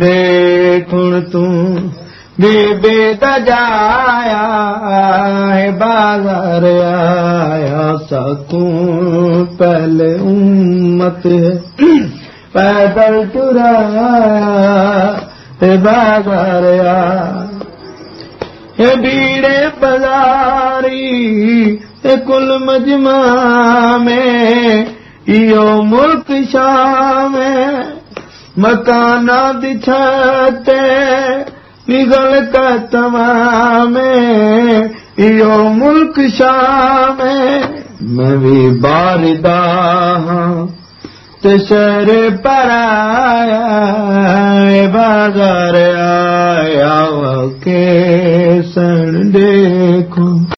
دیکھ بے بے تجایا ہے بازار آیا سکون پہلے امت ہے پیدل ہے بازار آیا بیڑے بازاری کل مجمع میں یو ملک شام مکانا دچھتے نگل کا تمام یو ملک شام میں بھی باردہ ہوں شہر پر آیا بازار آیا کے سن دیکھو